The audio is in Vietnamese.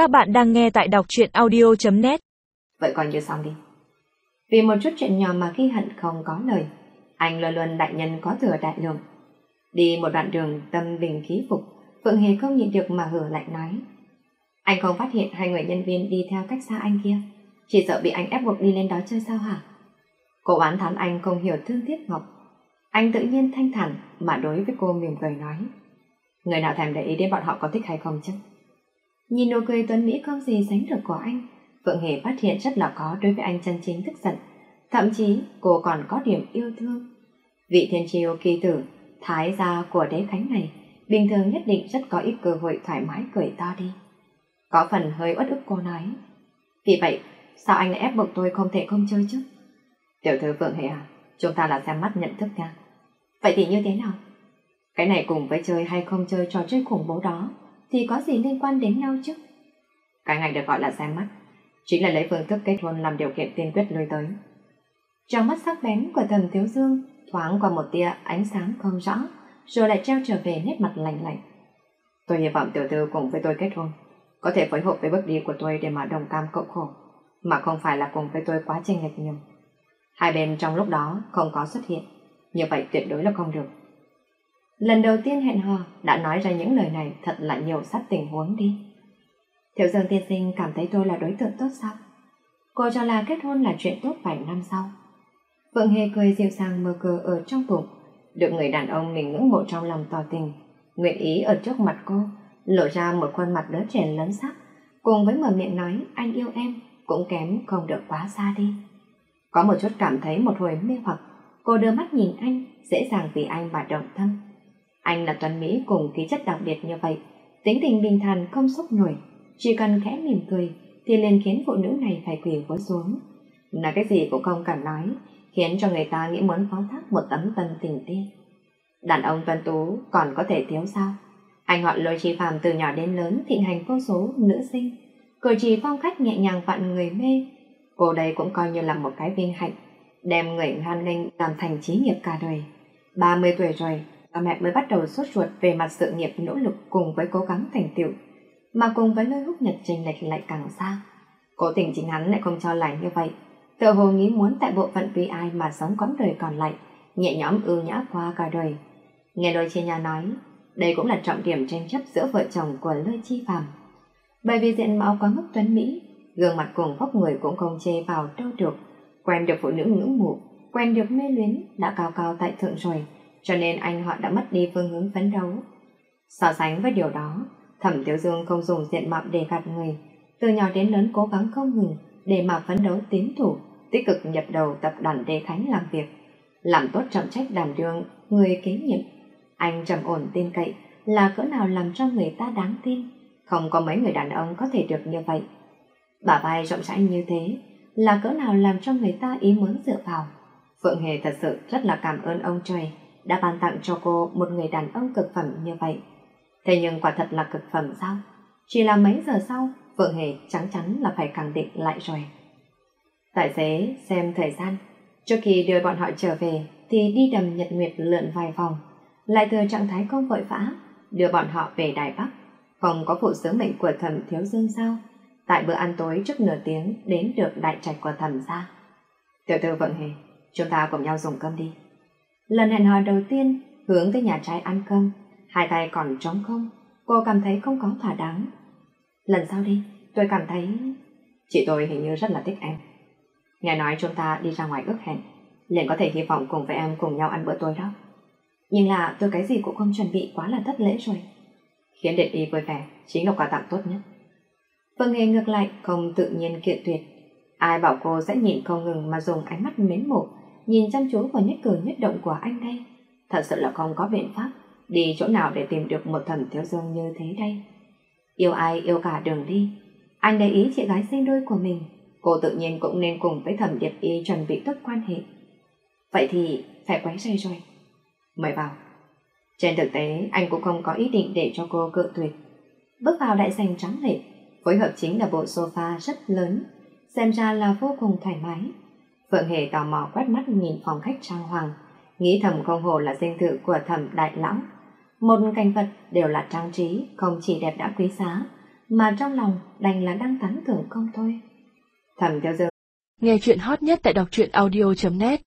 Các bạn đang nghe tại đọc truyện audio.net Vậy còn như xong đi. Vì một chút chuyện nhỏ mà khi hận không có lời, anh luôn luôn đại nhân có thừa đại lượng. Đi một đoạn đường tâm bình khí phục, Phượng Hề không nhịn được mà hử lạnh nói. Anh không phát hiện hai người nhân viên đi theo cách xa anh kia, chỉ sợ bị anh ép buộc đi lên đó chơi sao hả? Cô oán thán anh không hiểu thương tiếc Ngọc. Anh tự nhiên thanh thản mà đối với cô mỉm cười nói. Người nào thèm để ý đến bọn họ có thích hay không chứ? Nhìn nụ cười tuấn Mỹ không gì sánh được của anh, Phượng Hề phát hiện rất là có đối với anh chân chính tức giận. Thậm chí cô còn có điểm yêu thương. Vị thiên triều kỳ tử, thái gia của đế khánh này, bình thường nhất định rất có ít cơ hội thoải mái cười to đi. Có phần hơi uất ức cô nói. Vì vậy, sao anh lại ép buộc tôi không thể không chơi chứ? Tiểu thư Phượng Hề à, chúng ta là xem mắt nhận thức nha. Vậy thì như thế nào? Cái này cùng với chơi hay không chơi trò chơi khủng bố đó thì có gì liên quan đến nhau chứ? Cái này được gọi là xem mắt, chính là lấy phương thức kết hôn làm điều kiện tiên quyết lôi tới. Trong mắt sắc bén của thầm thiếu dương thoáng qua một tia ánh sáng không rõ, rồi lại treo trở về nét mặt lạnh lạnh. Tôi hy vọng tiểu thư cùng với tôi kết hôn, có thể phối hợp với bước đi của tôi để mà đồng cam cộng khổ, mà không phải là cùng với tôi quá chênh lệch nhiều. Hai bên trong lúc đó không có xuất hiện, như vậy tuyệt đối là không được. Lần đầu tiên hẹn hò đã nói ra những lời này thật là nhiều sắp tình huống đi. Thiệu Dương tiên sinh cảm thấy tôi là đối tượng tốt sao? Cô cho là kết hôn là chuyện tốt vài năm sau. Phượng Hề cười dịu dàng mơ cờ ở trong bụng, được người đàn ông mình ngưỡng mộ trong lòng tỏ tình, nguyện ý ở trước mặt cô, lộ ra một khuôn mặt đứa trẻ lớn sắc, cùng với mở miệng nói anh yêu em, cũng kém không được quá xa đi. Có một chút cảm thấy một hồi mê hoặc, cô đưa mắt nhìn anh, dễ dàng vì anh mà động tâm. Anh là tuấn Mỹ cùng khí chất đặc biệt như vậy, tính tình bình thản không sốc nổi, chỉ cần khẽ mỉm cười thì liền khiến phụ nữ này phải quỳ gối xuống. Nói cái gì cũng không cần nói, khiến cho người ta nghĩ muốn phó thác một tấm tân tình tiên. Đàn ông tuân tú còn có thể thiếu sao? Anh họ lôi chi phàm từ nhỏ đến lớn thịnh hành vô số nữ sinh, cử chỉ phong cách nhẹ nhàng vặn người mê. Cô đây cũng coi như là một cái vinh hạnh, đem người hoan nghênh làm thành trí nghiệp cả đời. 30 tuổi rồi, và mẹ mới bắt đầu sốt ruột về mặt sự nghiệp nỗ lực cùng với cố gắng thành tựu, mà cùng với lôi hút nhật trình lệch lại càng xa. Cố tình chính hắn lại không cho là như vậy, tự hồ nghĩ muốn tại bộ phận vì ai mà sống quãng đời còn lại, nhẹ nhõm ưu nhã qua cả đời. Nghe đôi chia nhà nói, đây cũng là trọng điểm tranh chấp giữa vợ chồng của Lôi Chi Phàm. Bởi vì diện mạo quá mức tuấn Mỹ, gương mặt cùng vóc người cũng không chê vào đâu được, quen được phụ nữ ngưỡng mộ, quen được mê luyến đã cao cao tại thượng rồi, cho nên anh họ đã mất đi phương hướng phấn đấu. So sánh với điều đó, Thẩm Tiểu Dương không dùng diện mạo để gạt người, từ nhỏ đến lớn cố gắng không ngừng để mà phấn đấu tiến thủ, tích cực nhập đầu tập đoàn Đế Khánh làm việc, làm tốt trọng trách đảm đương người kế nhiệm. Anh trầm ổn tin cậy là cỡ nào làm cho người ta đáng tin, không có mấy người đàn ông có thể được như vậy. Bà vai rộng rãi như thế là cỡ nào làm cho người ta ý muốn dựa vào. Phượng Hề thật sự rất là cảm ơn ông trời đã ban tặng cho cô một người đàn ông cực phẩm như vậy. Thế nhưng quả thật là cực phẩm sao? Chỉ là mấy giờ sau, Phượng Hề chắc chắn là phải khẳng định lại rồi. Tài xế xem thời gian, trước khi đưa bọn họ trở về thì đi đầm nhật nguyệt lượn vài vòng, lại từ trạng thái không vội vã, đưa bọn họ về Đài Bắc. Không có phụ sứ mệnh của thẩm thiếu dương sao? Tại bữa ăn tối trước nửa tiếng đến được đại trạch của thẩm ra. Tiểu thư Phượng Hề, chúng ta cùng nhau dùng cơm đi. Lần hẹn hò đầu tiên hướng tới nhà trai ăn cơm, hai tay còn trống không, cô cảm thấy không có thỏa đáng. Lần sau đi, tôi cảm thấy... Chị tôi hình như rất là thích em. Nghe nói chúng ta đi ra ngoài ước hẹn, liền có thể hy vọng cùng với em cùng nhau ăn bữa tối đó. Nhưng là tôi cái gì cũng không chuẩn bị quá là thất lễ rồi. Khiến điện y vui vẻ, chính là quà tặng tốt nhất. Phương Hề ngược lại không tự nhiên kiện tuyệt. Ai bảo cô sẽ nhìn không ngừng mà dùng ánh mắt mến mộ nhìn chăm chú vào nhất cử nhất động của anh đây. Thật sự là không có biện pháp đi chỗ nào để tìm được một thẩm thiếu dương như thế đây. Yêu ai yêu cả đường đi. Anh để ý chị gái sinh đôi của mình, cô tự nhiên cũng nên cùng với thẩm điệp y chuẩn bị tốt quan hệ. Vậy thì phải quấy dây rồi. Mời vào. Trên thực tế, anh cũng không có ý định để cho cô cự tuyệt. Bước vào đại sành trắng lệ, phối hợp chính là bộ sofa rất lớn, xem ra là vô cùng thoải mái. Phượng Hề tò mò quét mắt nhìn phòng khách trang hoàng, nghĩ thầm không hồ là dinh thự của thẩm đại lão. Một cảnh vật đều là trang trí, không chỉ đẹp đã quý giá, mà trong lòng đành là đang tán thưởng không thôi. Thẩm Tiêu Dương Nghe chuyện hot nhất tại đọc truyện audio.net